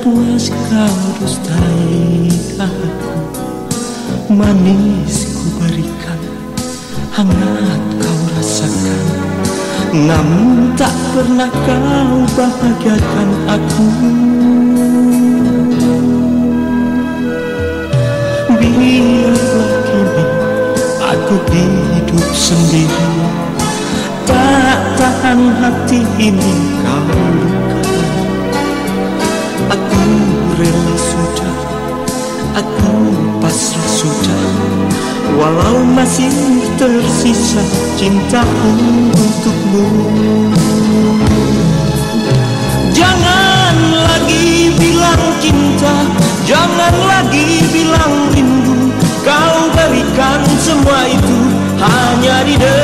puas kau dustai aku. Manis ku berikan Hangat kau rasakan. Namun tak pernah kau bahagiakan aku. Biarlah kini aku hidup sendiri Tak tahan hati ini rela sudah Aku pasrah sudah. Walau masih tersisa cintaku untukmu. Jangan lagi bilang cinta Jangan lagi bilang rindu. Kau berikan semua itu hanya di depanku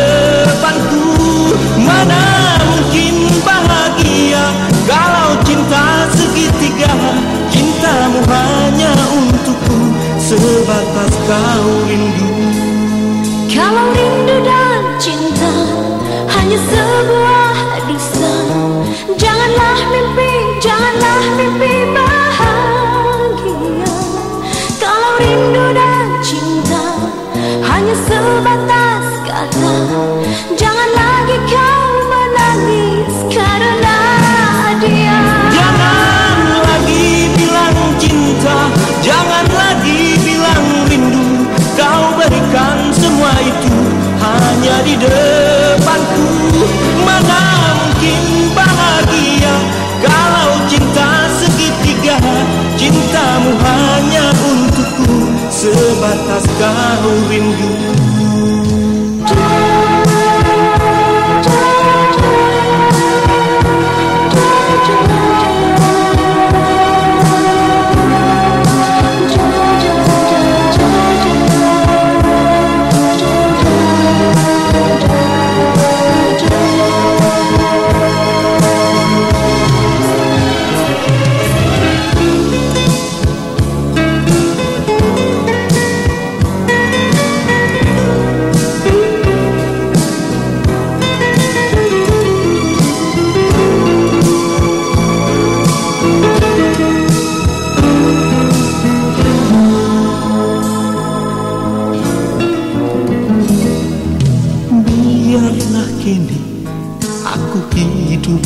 kau rindu. Kalau rindu dan cinta Hanya sebuah dusta Janganlah mimpi, janganlah mimpi bahagia. Kalau rindu dan cinta Hanya sebatas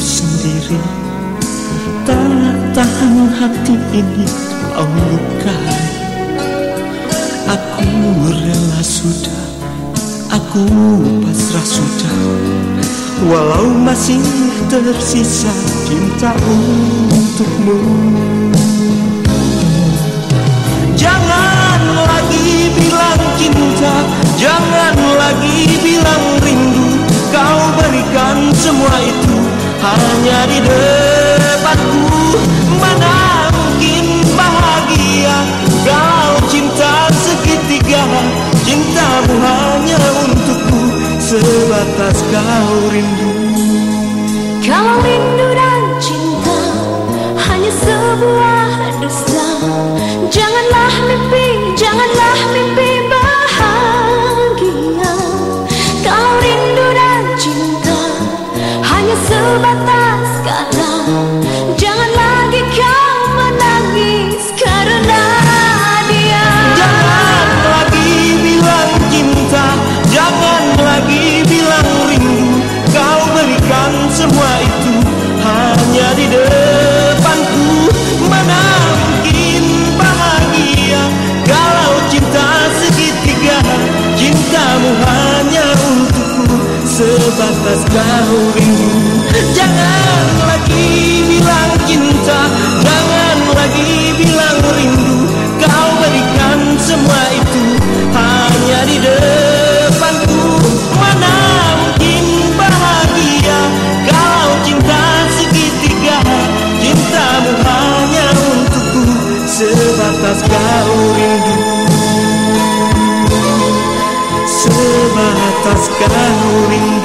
sendiri. Tak tahan hati ini kau lukai Aku rela sudah, aku pasrah sudah. Walau masih tersisa cinta untukmu. Jangan lagi bilang cinta Jangan lagi bilang rindu. Kau berikan semua itu hanya di depanku mana mungkin bahagia? Kau cinta segitiga cintamu hanya untukku sebatas kau rindu. Kalau rindu dan cinta hanya sebuah dusta. Janganlah mimpi Jangan lagi bilang cinta Jangan lagi bilang rindu. Kau berikan semua itu Hanya di depanku. Mana mungkin bahagia Kalau cinta segitiga? Cintamu hanya untukku Sebatas kau rindu. Sebatas kau rindu.